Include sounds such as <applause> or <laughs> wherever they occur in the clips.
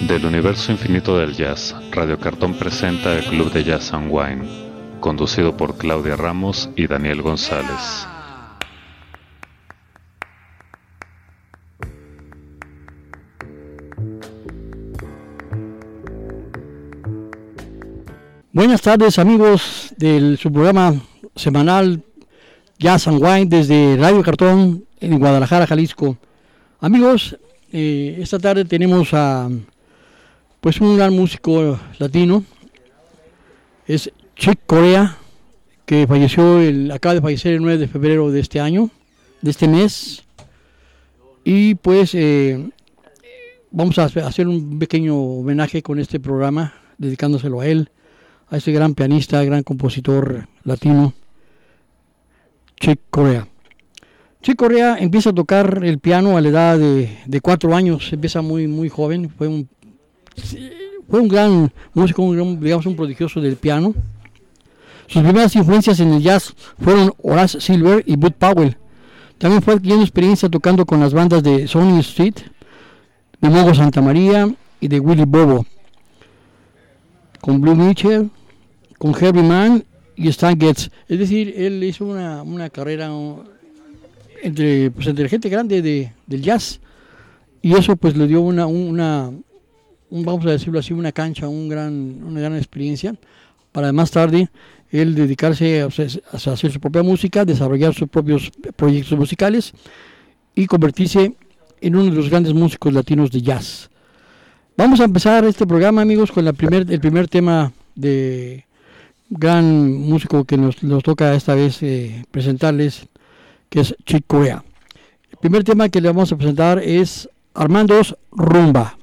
Del universo infinito del jazz, Radio Cartón presenta el Club de Jazz and Wine, conducido por Claudia Ramos y Daniel González. Buenas tardes amigos del su programa semanal Jazz and Wine desde Radio Cartón en Guadalajara, Jalisco. Amigos, eh, esta tarde tenemos a pues un gran músico latino, es Chick Corea, que falleció, el, acaba de fallecer el 9 de febrero de este año, de este mes, y pues eh, vamos a hacer un pequeño homenaje con este programa, dedicándoselo a él, a este gran pianista, gran compositor latino, Chick Corea. Chick Corea empieza a tocar el piano a la edad de, de cuatro años, empieza muy, muy joven, fue un fue un gran músico, un, digamos un prodigioso del piano. Sus primeras influencias en el jazz fueron Horace Silver y Bud Powell. También fue adquiriendo experiencia tocando con las bandas de Sony Street, de Mogo Santa María y de Willy Bobo, con Blue Mitchell, con Herbie Mann y Stan Getz. Es decir, él hizo una, una carrera entre, pues, entre gente grande de, del jazz y eso pues le dio una, una, vamos a decirlo así, una cancha, un gran, una gran experiencia para más tarde él dedicarse a, hacer su propia música, desarrollar sus propios proyectos musicales y convertirse en uno de los grandes músicos latinos de jazz. Vamos a empezar este programa, amigos, con la primer, el primer tema de gran músico que nos, toca esta vez eh, presentarles, que es Chick Corea. El primer tema que le vamos a presentar es Armando's Rumba.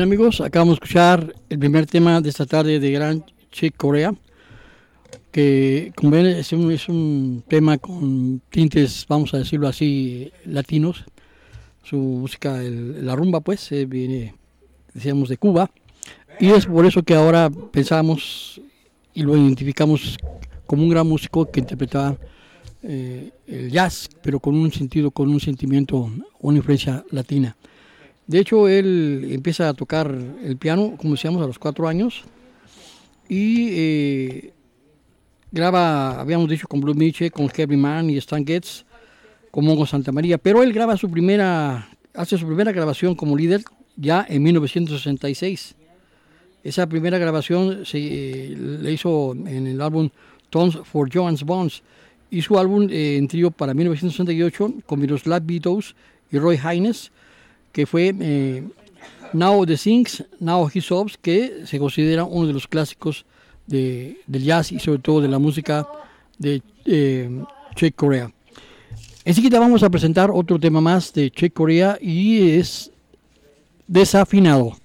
Bien amigos, acabamos de escuchar el primer tema de esta tarde de Gran Chick Corea, que como ven es un, tema con tintes, vamos a decirlo así, latinos. Su música, el- la rumba pues, eh, viene, decíamos, de Cuba. Y es por eso que ahora pensamos y lo identificamos como un gran músico que interpretaba eh, el jazz, pero con un sentido, con un sentimiento, una influencia latina. De hecho, él empieza a tocar el piano, como decíamos, a los cuatro años. Y eh, graba, habíamos dicho, con Blue Mitchell, con Heavy Man y Stan Getz, con Mongo Santa María, pero él graba su primera, hace su primera grabación como líder ya en 1966. Esa primera grabación se eh, le hizo en el álbum Tones for Johan's Bones y su álbum eh, en trío para 1968 con Miroslav Beatles y Roy Haynes que fue eh, Now the Things, Now He Sobs, que se considera uno de los clásicos de, del jazz y sobre todo de la música de eh, Chick Corea. Enseguida vamos a presentar otro tema más de Chick Corea y es. Desafinado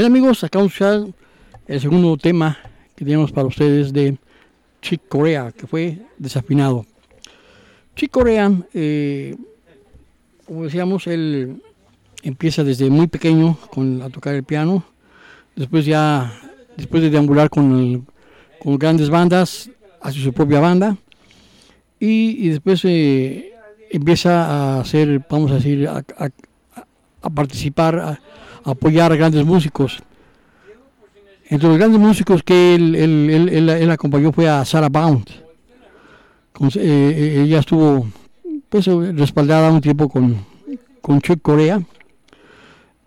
Bien amigos, acabamos de el segundo tema que tenemos para ustedes de Chick Corea, que fue desafinado. Chick Corea, eh, como decíamos, él empieza desde muy pequeño con, a tocar el piano, después ya, después de deambular con, con grandes bandas, hace su propia banda, y, y después eh, empieza a hacer, vamos a decir, a, a, a participar, apoyar a grandes músicos. Entre los grandes músicos que él, él, él, él acompañó fue a Sarah Bound. Con, eh, eh, ella estuvo pues, respaldada un tiempo con, con Chuck Corea.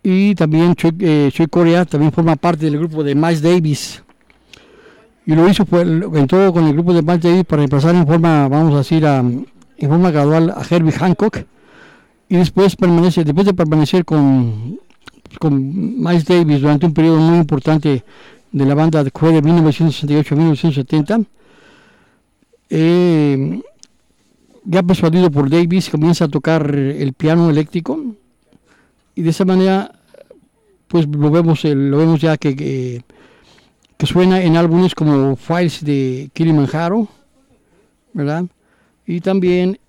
Y también Chuck, eh, Chuck, Corea también forma parte del grupo de Miles Davis. Y lo hizo fue, en con el grupo de Miles Davis para reemplazar en forma, vamos a decir, a, en forma gradual a Herbie Hancock. Y después, permanece, después de permanecer con, con Miles Davis durante un periodo muy importante de la banda de de 1968 a 1970. Eh, ya persuadido por Davis, comienza a tocar el piano eléctrico y de esa manera pues lo vemos, lo vemos ya que suena en álbumes como Files de Kilimanjaro, ¿verdad? Y también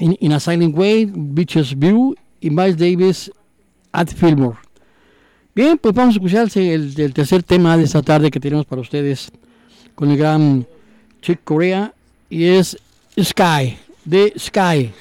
In, in a Silent Way, Beaches View y Miles Davis at Fillmore. Bien, pues vamos a escuchar el, tercer tema de esta tarde que tenemos para ustedes con el gran Chick Corea y es Sky, de Sky.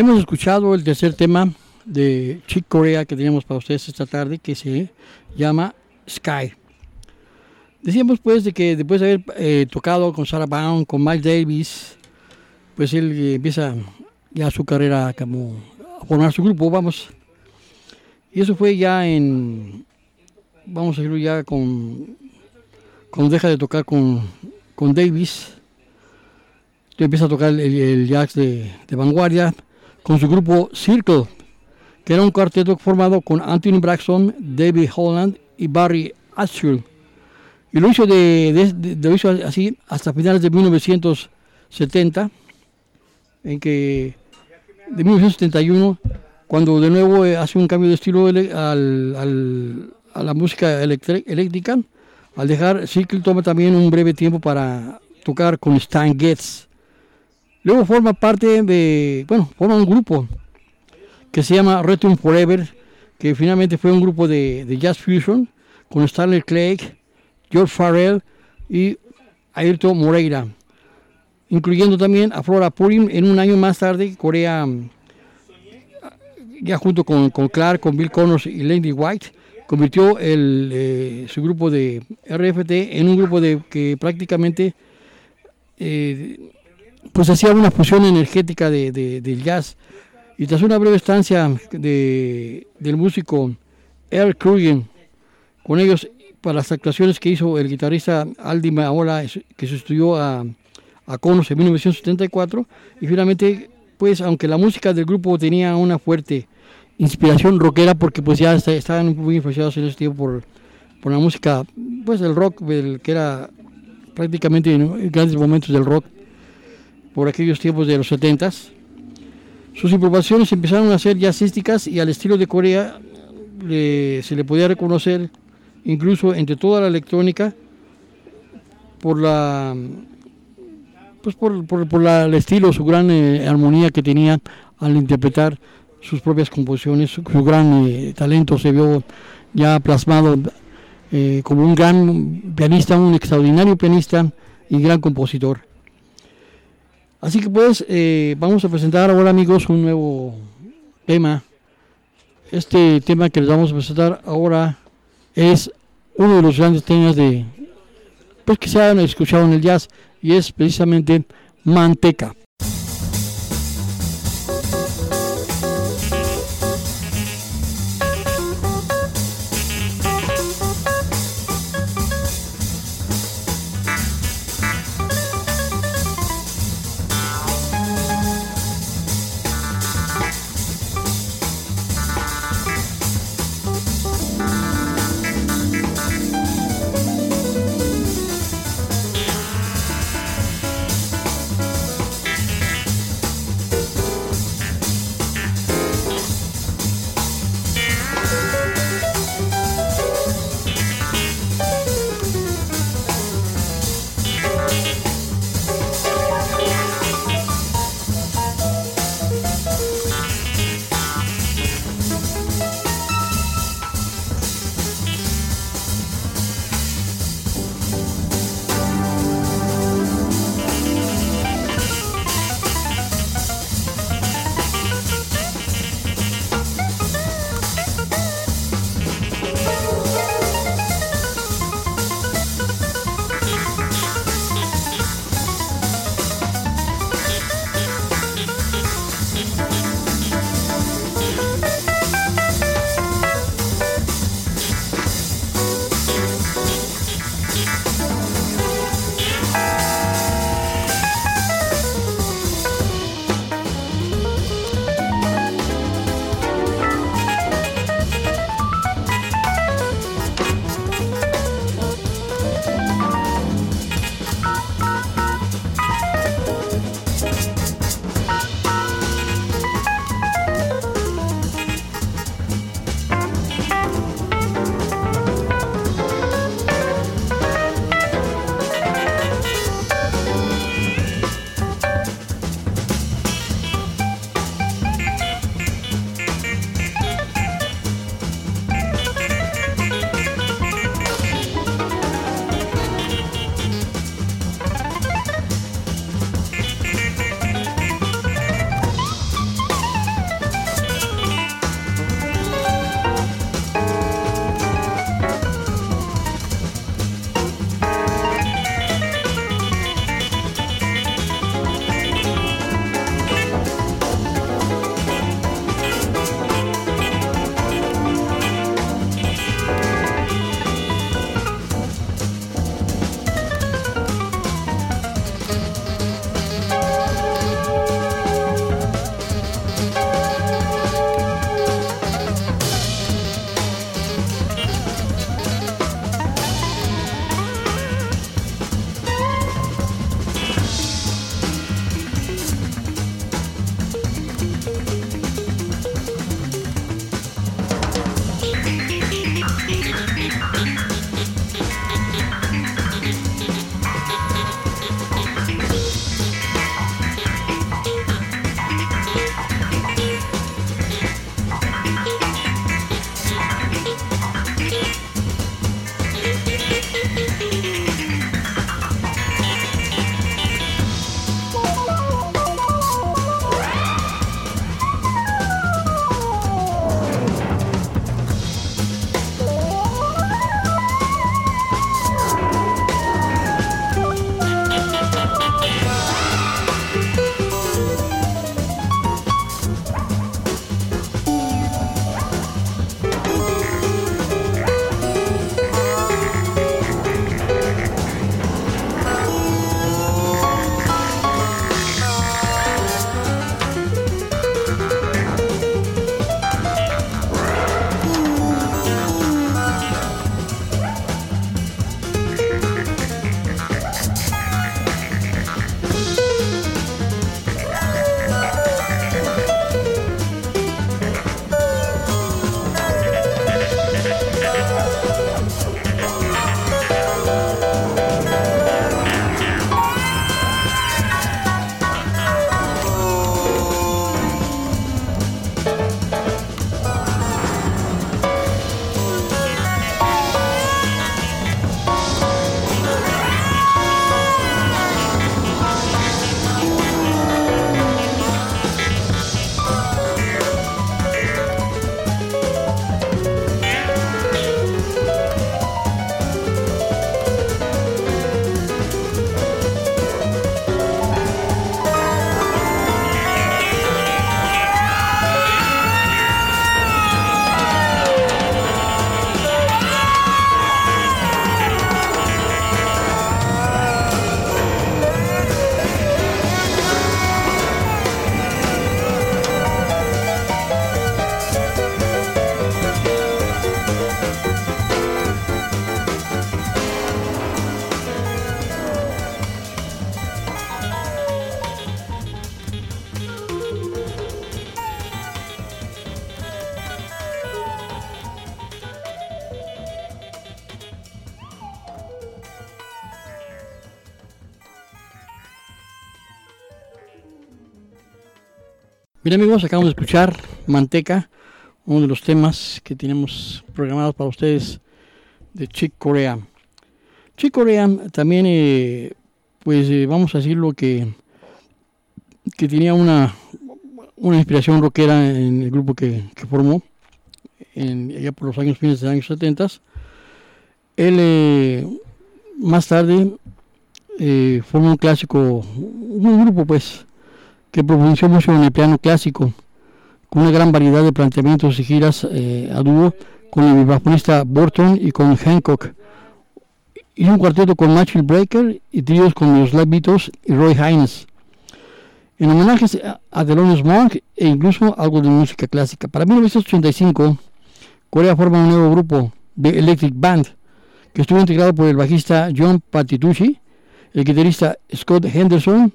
Hemos escuchado el tercer tema de Chick Corea que tenemos para ustedes esta tarde que se llama Sky. Decíamos pues de que después de haber eh, tocado con Sarah Brown, con Mike Davis, pues él eh, empieza ya su carrera como a formar su grupo, vamos. Y eso fue ya en, vamos a decirlo ya con, cuando deja de tocar con, con Davis, empieza a tocar el, jazz de, de, vanguardia con su grupo Circle, que era un cuarteto formado con Anthony Braxton, David Holland y Barry Ashfield. Y lo hizo, de, lo hizo así hasta finales de 1970, en que de 1971, cuando de nuevo eh, hace un cambio de estilo al, a la música eléctrica, al dejar Circle toma también un breve tiempo para tocar con Stan Getz. Luego forma parte de, bueno, forma un grupo que se llama Return Forever, que finalmente fue un grupo de, de jazz fusion con Stanley Clegg, George Farrell y Ayrton Moreira, incluyendo también a Flora Purim en un año más tarde, Corea, ya junto con, con Clark, con Bill Connors y Lady White, convirtió el, eh, su grupo de RFT en un grupo de que prácticamente eh, pues hacía una fusión energética de, del jazz. Y tras una breve estancia de, del músico Earl Krugen con ellos para las actuaciones que hizo el guitarrista Aldi Maola, que sustituyó a, a Conos en 1974, y finalmente, pues aunque la música del grupo tenía una fuerte inspiración rockera, porque pues ya estaban muy influenciados en ese tiempo por, por la música, pues el rock, que era prácticamente en grandes momentos del rock, por aquellos tiempos de los 70 sus improvisaciones empezaron a ser jazzísticas y al estilo de Corea se le podía reconocer incluso entre toda la electrónica, por la pues por, por, el estilo, su gran eh, armonía que tenía al interpretar sus propias composiciones, su, gran eh, talento se vio ya plasmado eh, como un gran pianista, un extraordinario pianista y gran compositor. Así que pues vamos a presentar ahora amigos un nuevo tema. Este tema que les vamos a presentar ahora es uno de los grandes temas de pues que se han escuchado en el jazz y es precisamente Manteca. Bien amigos, acabamos de escuchar Manteca, uno de los temas que tenemos programados para ustedes de Chick Corea. Chick Corea también, eh, pues eh, vamos a decirlo que, que tenía una, una inspiración rockera en el grupo que, formó, en, allá por los años fines de los años 70. Él eh, más tarde formó un clásico, un grupo pues, que profundizó mucho en el piano clásico, con una gran variedad de planteamientos y giras eh, a dúo con el vibrafonista Burton y con Hancock. Hizo un cuarteto con Matthew Breaker y tríos con los Beatles y Roy Hines. En homenajes a Thelonious Monk e incluso algo de música clásica. Para 1985, Corea forma un nuevo grupo, The Electric Band, que estuvo integrado por el bajista John Patitucci, el guitarrista Scott Henderson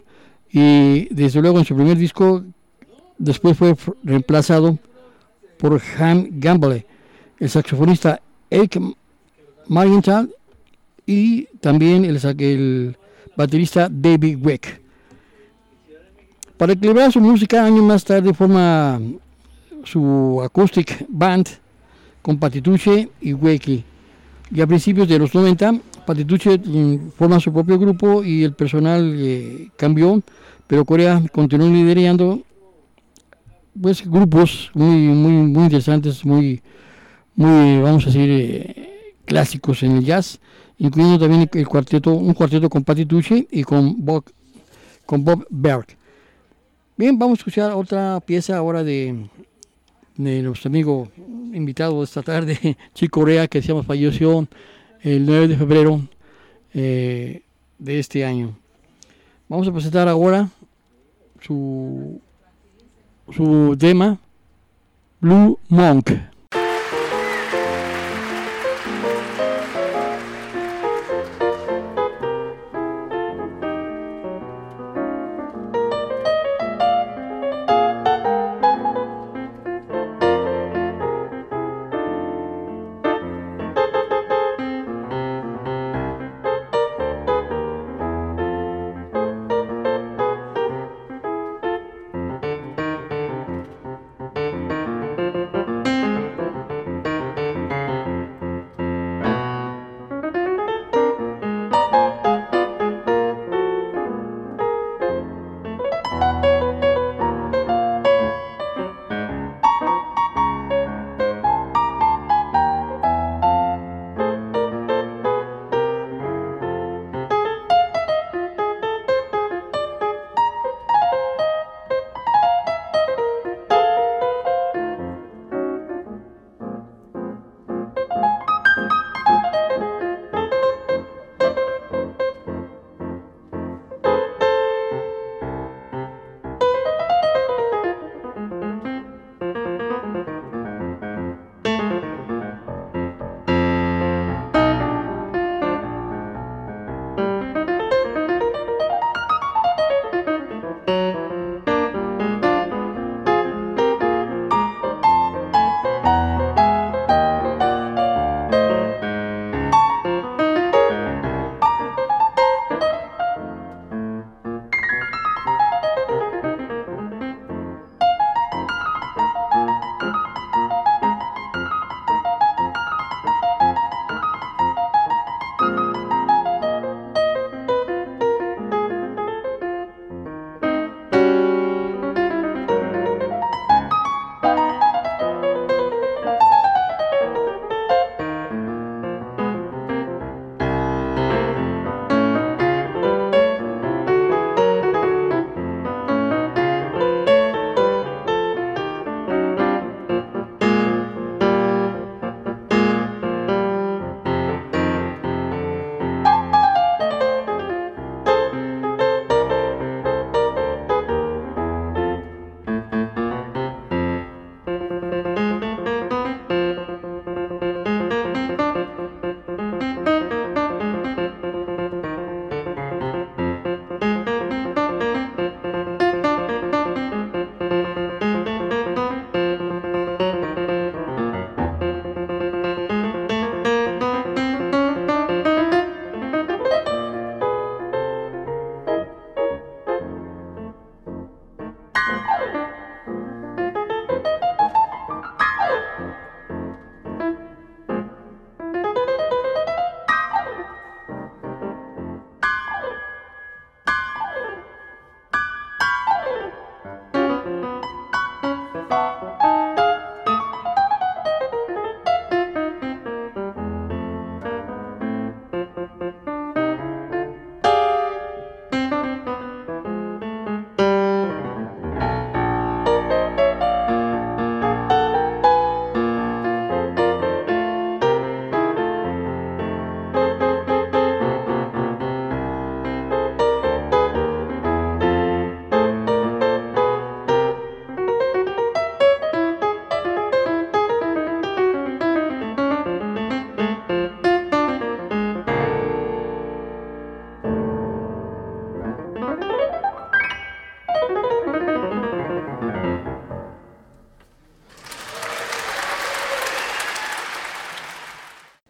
y desde luego en su primer disco después fue reemplazado por Ham Gamble, el saxofonista Eric Marienthal y también el, el baterista David Weck. Para equilibrar su música, años más tarde forma su acoustic band con Patituche y Wecky. Y a principios de los 90, Patituche mm, forma su propio grupo y el personal eh, cambió, pero Corea continuó liderando pues grupos muy muy muy interesantes, muy muy vamos a decir eh, clásicos en el jazz, incluyendo también el cuarteto, un cuarteto con Patituche y con Bob con Bob Berg. Bien, vamos a escuchar otra pieza ahora de de nuestro amigo invitado esta tarde, <laughs> Chico Corea, que decíamos falleció el 9 de febrero eh, de este año. Vamos a presentar ahora su, su tema Blue Monk.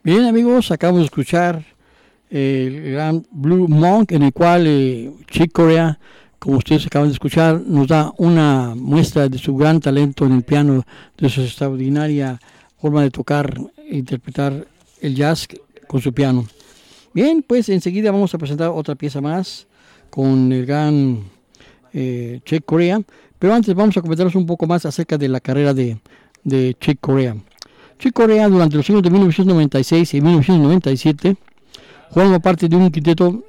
Bien amigos, acabamos de escuchar el gran Blue Monk en el cual eh, Chick Corea, como ustedes acaban de escuchar, nos da una muestra de su gran talento en el piano, de su extraordinaria forma de tocar e interpretar el jazz con su piano. Bien, pues enseguida vamos a presentar otra pieza más con el gran eh, Chick Corea, pero antes vamos a comentaros un poco más acerca de la carrera de, de Chick Corea. Chick Corea durante los años de 1996 y 1997 formó parte de un quinteto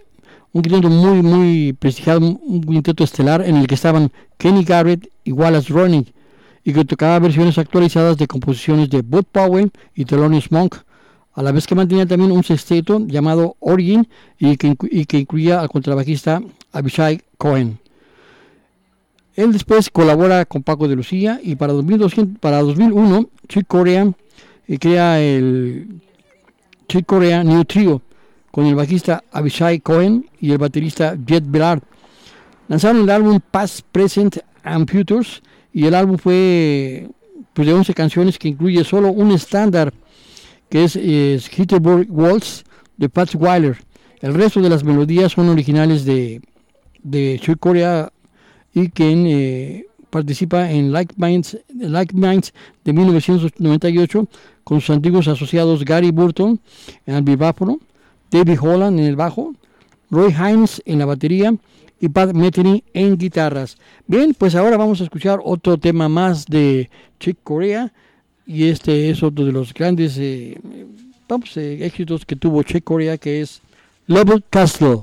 un quinteto muy muy prestigiado, un quinteto estelar en el que estaban Kenny Garrett y Wallace Ronnie y que tocaba versiones actualizadas de composiciones de Bud Powell y Thelonious Monk, a la vez que mantenía también un sexteto llamado Origin y que, incluía al contrabajista Abishai Cohen. Él después colabora con Paco de Lucía y para, 2200, para 2001 Chick Corea y crea el Chick Corea New Trio con el bajista Abishai Cohen y el baterista Jet Bellard. Lanzaron el álbum Past, Present and Futures y el álbum fue pues, de 11 canciones que incluye solo un estándar que es, es Hitterburg Waltz de Pat Weiler. El resto de las melodías son originales de, de Chick Corea y quien eh, participa en Like Minds, like Minds de 1998 con sus antiguos asociados Gary Burton en el vibráfono, David Holland en el bajo, Roy Hines en la batería y Pat Metheny en guitarras. Bien, pues ahora vamos a escuchar otro tema más de Chick Corea y este es otro de los grandes eh, eh, éxitos que tuvo Chick Corea que es Love Castle.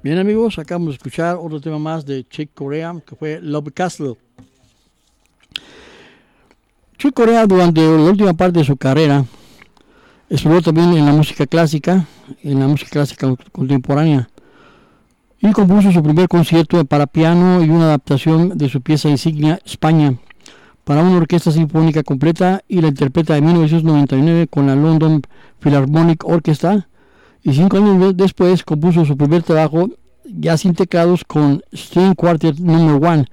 Bien amigos, acabamos de escuchar otro tema más de Chick Corea, que fue Love Castle. Chick Corea durante la última parte de su carrera exploró también en la música clásica, en la música clásica contemporánea, y compuso su primer concierto para piano y una adaptación de su pieza insignia España para una orquesta sinfónica completa y la interpreta en 1999 con la London Philharmonic Orchestra y cinco años después compuso su primer trabajo ya sin teclados con String Quartet Number One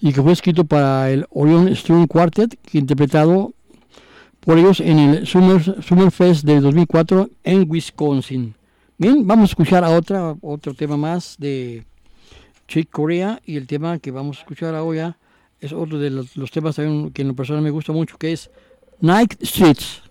y que fue escrito para el Orion String Quartet que interpretado por ellos en el Summer, Summer Fest de 2004 en Wisconsin. Bien, vamos a escuchar a otra, otro tema más de Chick Corea y el tema que vamos a escuchar ahora es otro de los, los temas también que en lo personal me gusta mucho que es Night Streets.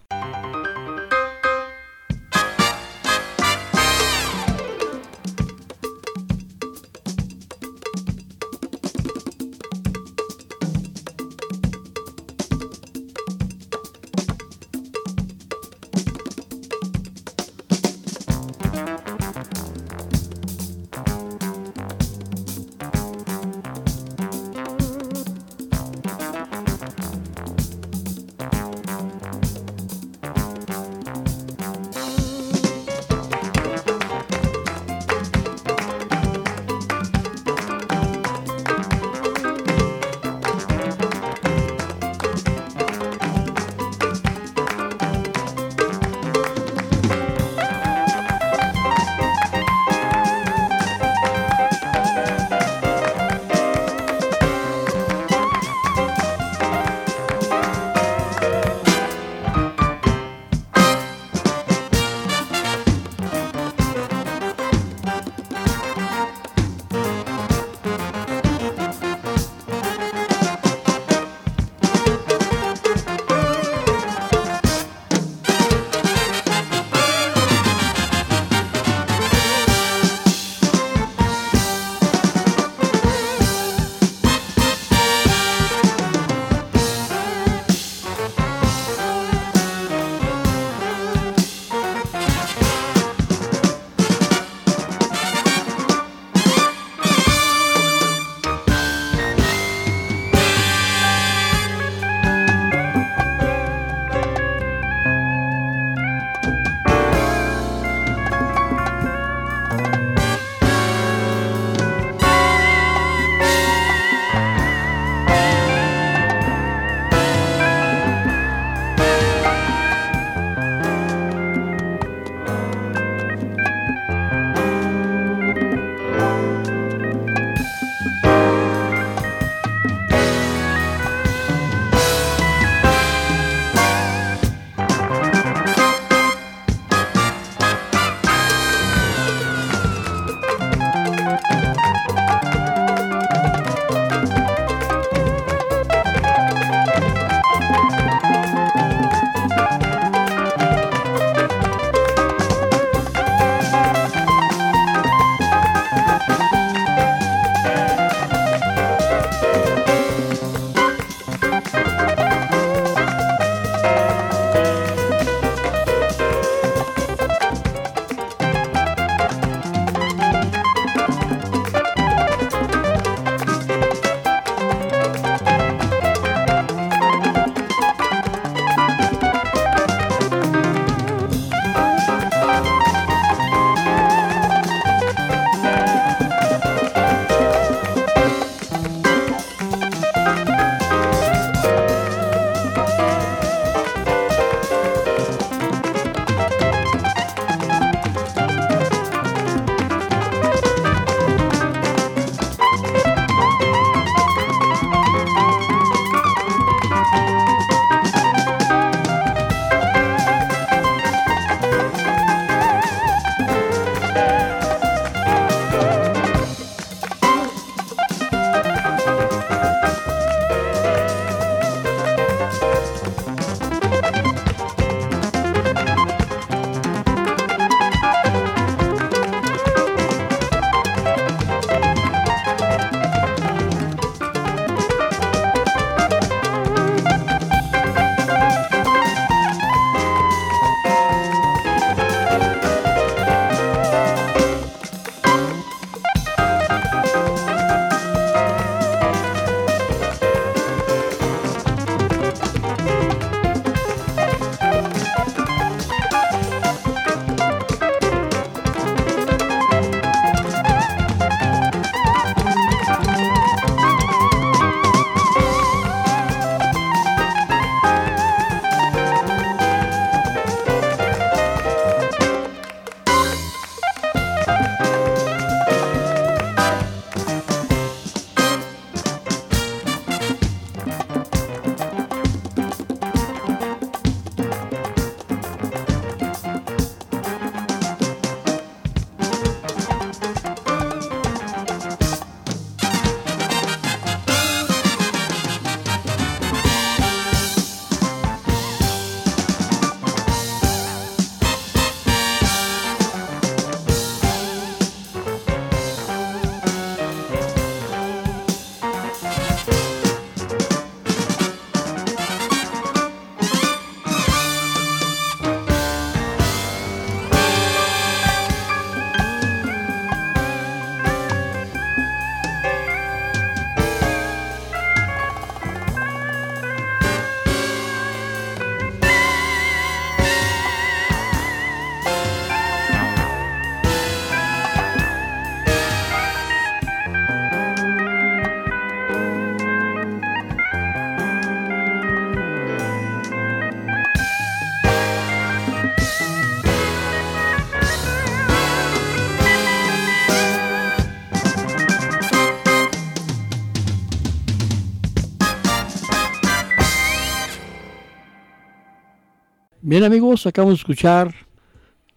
Bien amigos, acabamos de escuchar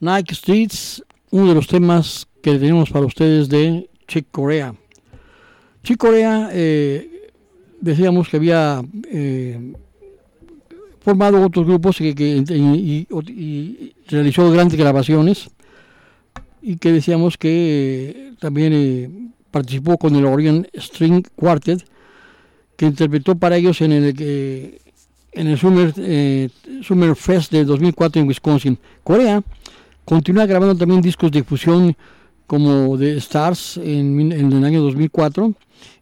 Nike Streets, uno de los temas que tenemos para ustedes de Chick Corea. Chick Corea, eh, decíamos que había eh, formado otros grupos que, y, realizó grandes grabaciones y que decíamos que eh, también participó con el Orion String Quartet que interpretó para ellos en el en el Summer, Summer Fest de 2004 en Wisconsin. Corea continúa grabando también discos de fusión como The Stars en, el año 2004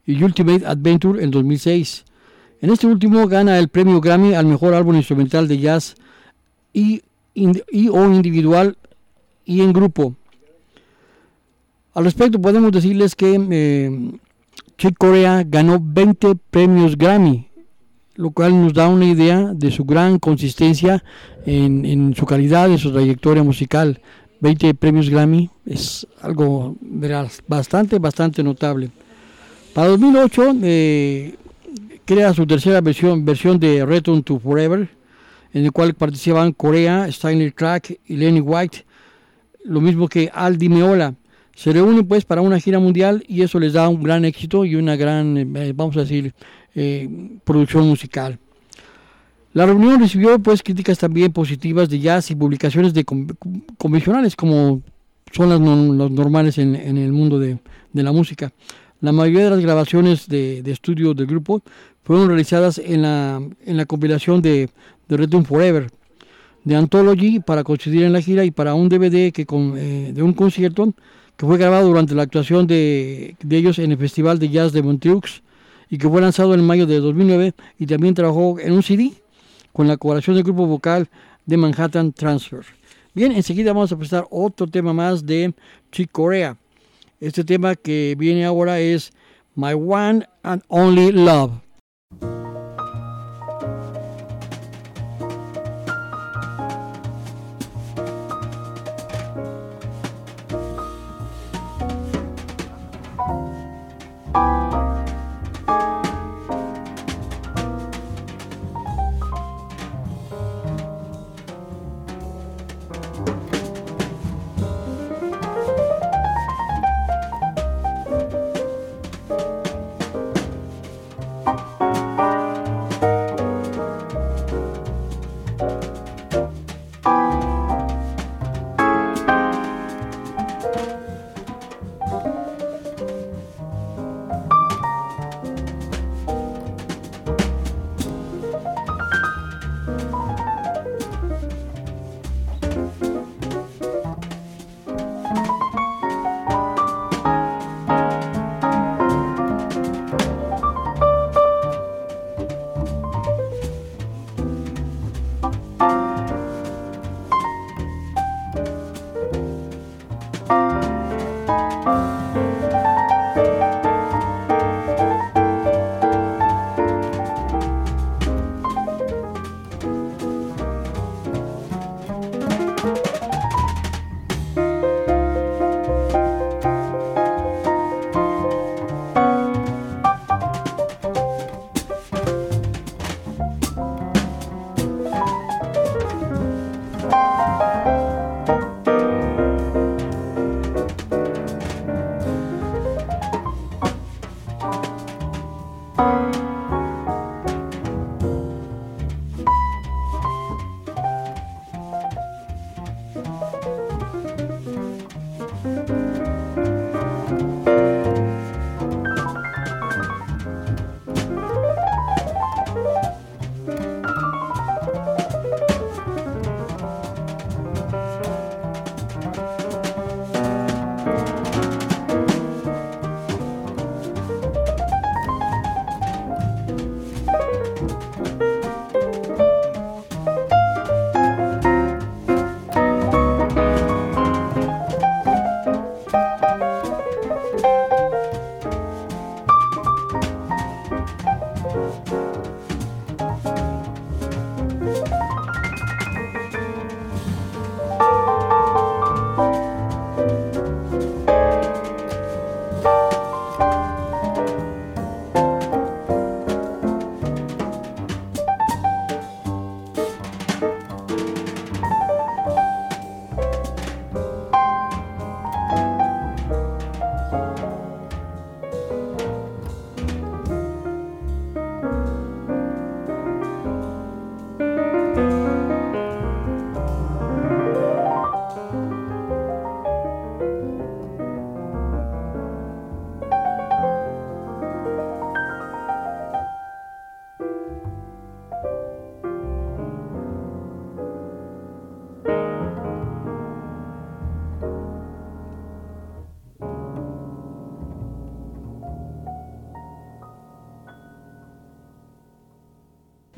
y Ultimate Adventure en 2006. En este último gana el premio Grammy al mejor álbum instrumental de jazz y, o individual y en grupo. Al respecto podemos decirles que eh, Chick Corea ganó 20 premios Grammy, lo cual nos da una idea de su gran consistencia en, en su calidad, en su trayectoria musical. 20 premios Grammy es algo bastante, bastante notable. Para 2008 eh, crea su tercera versión, versión de Return to Forever, en el cual participaban Corea, Stanley Crack y Lenny White, lo mismo que Aldi Meola. Se reúnen pues para una gira mundial y eso les da un gran éxito y una gran, eh, vamos a decir, eh, producción musical. La reunión recibió pues críticas también positivas de jazz y publicaciones de convencionales como son las, normales en, el mundo de, la música. La mayoría de las grabaciones de, estudio del grupo fueron realizadas en la, en la compilación de, de Return Forever, de Anthology para coincidir en la gira y para un DVD que eh, de un concierto que fue grabado durante la actuación de, de ellos en el Festival de Jazz de Montreux y que fue lanzado en mayo de 2009 y también trabajó en un CD con la colaboración del grupo vocal de Manhattan Transfer. Bien, enseguida vamos a presentar otro tema más de Chick Corea. Este tema que viene ahora es My One and Only Love.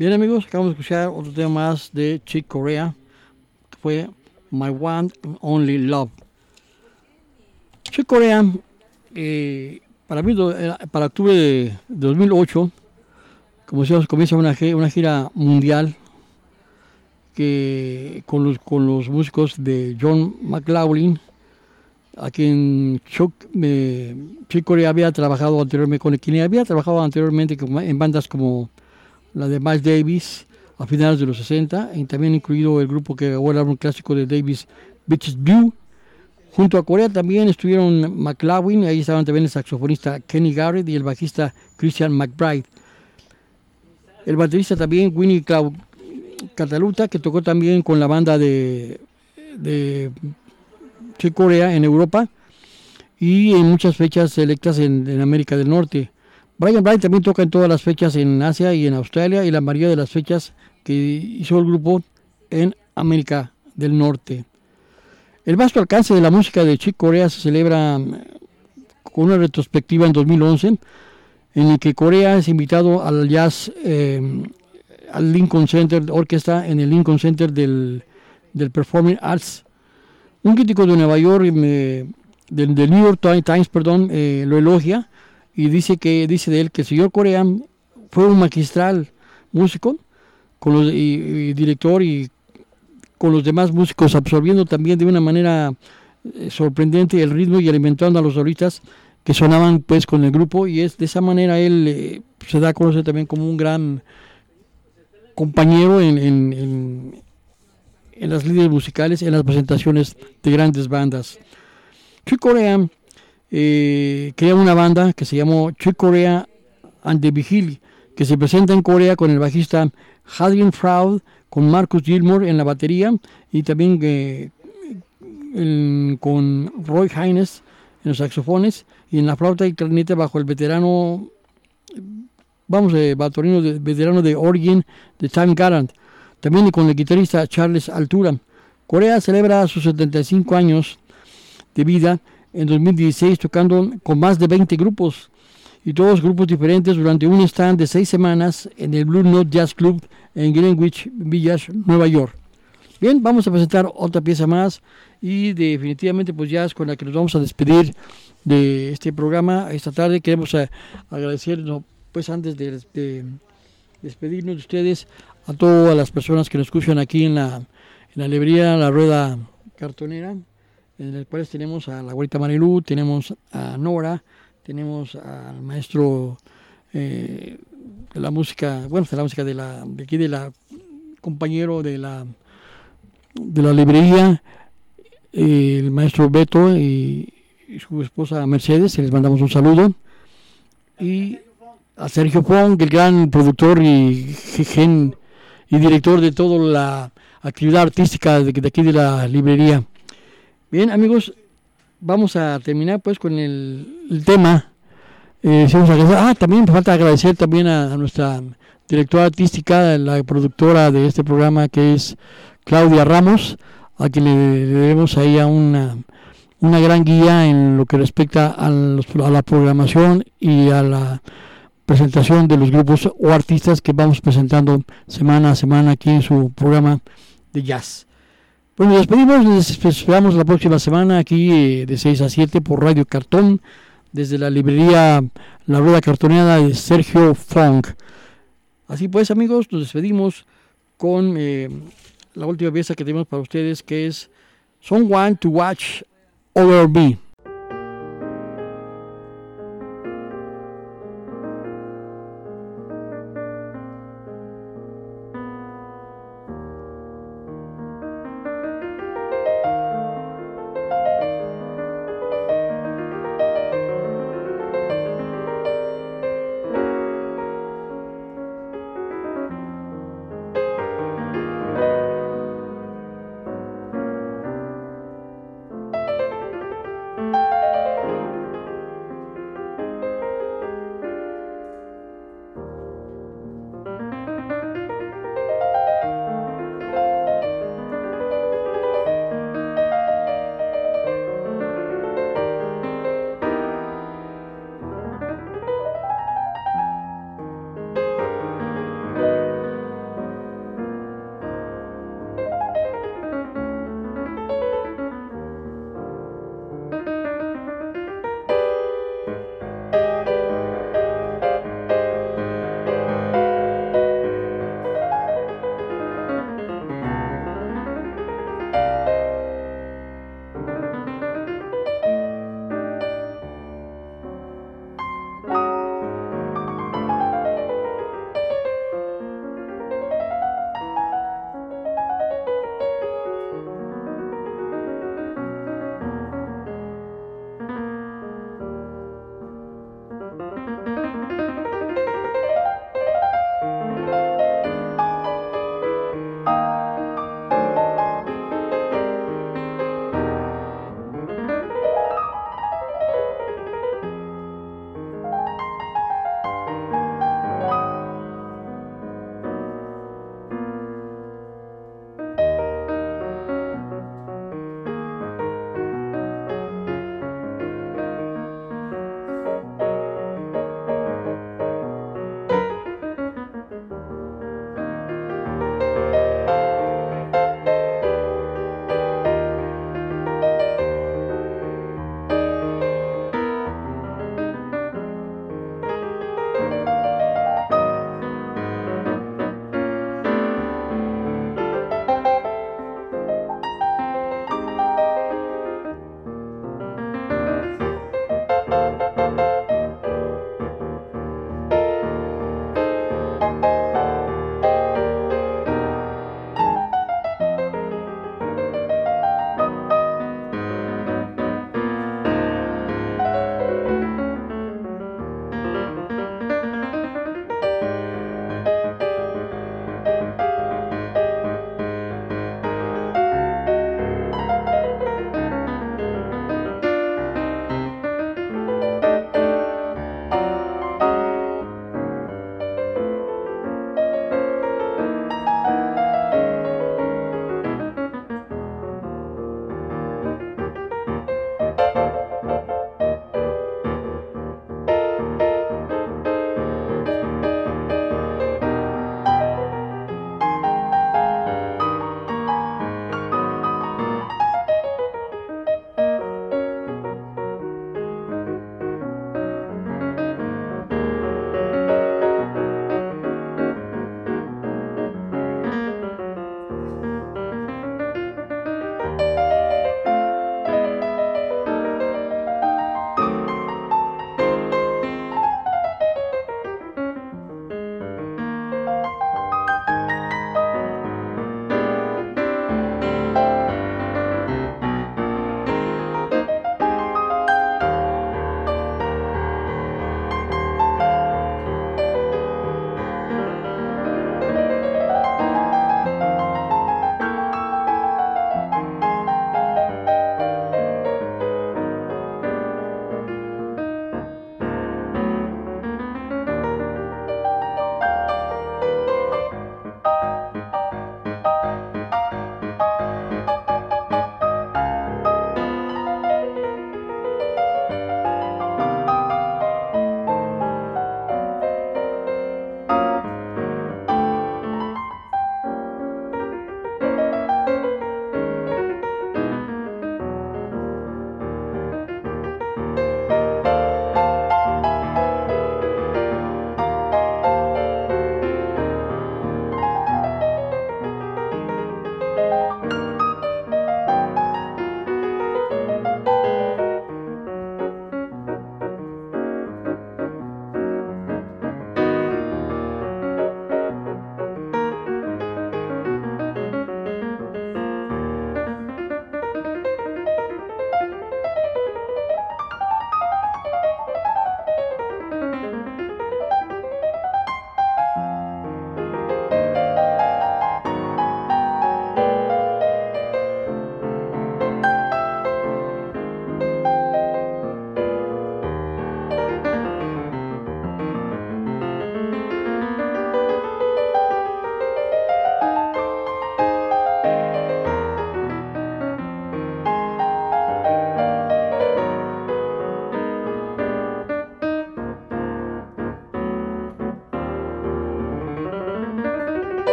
Bien amigos, acabamos de escuchar otro tema más de Chick Corea, que fue My One and Only Love. Chick Corea, eh, para mí, eh, para octubre de 2008, como decíamos, comienza una, gira mundial que con los, con los músicos de John McLaughlin, a quien Chuck, eh, Chick Corea había trabajado anteriormente, con quien había trabajado anteriormente en bandas como la de Miles Davis a finales de los 60, y también incluido el grupo que grabó el álbum clásico de Davis, Bitches Blue. Junto a Corea también estuvieron McLaughlin, ahí estaban también el saxofonista Kenny Garrett y el bajista Christian McBride. El baterista también Winnie Cataluta, que tocó también con la banda de, de Corea en Europa y en muchas fechas selectas en América del Norte. Brian Bright también toca en todas las fechas en Asia y en Australia y la mayoría de las fechas que hizo el grupo en América del Norte. El vasto alcance de la música de Chick Corea se celebra mm, con una retrospectiva en 2011 en el que Corea es invitado al jazz, em, al Lincoln Center Orquesta en el Lincoln Center del, Performing Arts. Un crítico de Nueva York, del, New York Times, perdón, eh, lo elogia y dice que dice de él que el señor Corea fue un magistral músico con los, y, director y con los demás músicos absorbiendo también de una manera eh, sorprendente el ritmo y alimentando a los solistas que sonaban pues con el grupo y es de esa manera él eh, se da a conocer también como un gran compañero en, en, en, las líneas musicales, en las presentaciones de grandes bandas. Chick Corea eh, crea una banda que se llamó Chick Corea and the Vigil, que se presenta en Corea con el bajista Hadrian Fraud, con Marcus Gilmore en la batería y también eh, con Roy Haynes en los saxofones y en la flauta y clarinete bajo el veterano, vamos, eh, veterano de Origin de Time Garant, también con el guitarrista Charles Altura. Corea celebra sus 75 años de vida en 2016 tocando con más de 20 grupos y todos grupos diferentes durante un stand de seis semanas en el Blue Note Jazz Club en Greenwich Village, Nueva York. Bien, vamos a presentar otra pieza más y definitivamente pues ya es con la que nos vamos a despedir de este programa esta tarde. Queremos eh, agradecernos pues antes de, despedirnos de ustedes a todas las personas que nos escuchan aquí en la, en la librería La Rueda Cartonera en el cual tenemos a la abuelita Marilú, tenemos a Nora, tenemos al maestro eh, de la música, bueno, de la música de la de aquí de la compañero de la de la librería, el maestro Beto y, su esposa Mercedes, les mandamos un saludo. Y a Sergio Pong, el gran productor y, y director de toda la actividad artística de aquí de la librería. Bien, amigos, vamos a terminar pues con el, tema. Eh, ah, también me falta agradecer también a, nuestra directora artística, la productora de este programa que es Claudia Ramos, a quien le, debemos ahí a una, una gran guía en lo que respecta a, a la programación y a la presentación de los grupos o artistas que vamos presentando semana a semana aquí en su programa de jazz. Bueno, nos despedimos, nos esperamos la próxima semana aquí eh, de 6 a 7 por Radio Cartón, desde la librería La Rueda Cartoneada de Sergio Funk. Así pues, amigos, nos despedimos con eh, la última pieza que tenemos para ustedes, que es Someone to Watch Over Me.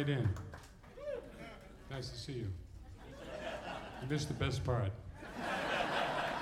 Right in. Nice to see you. You missed the best part.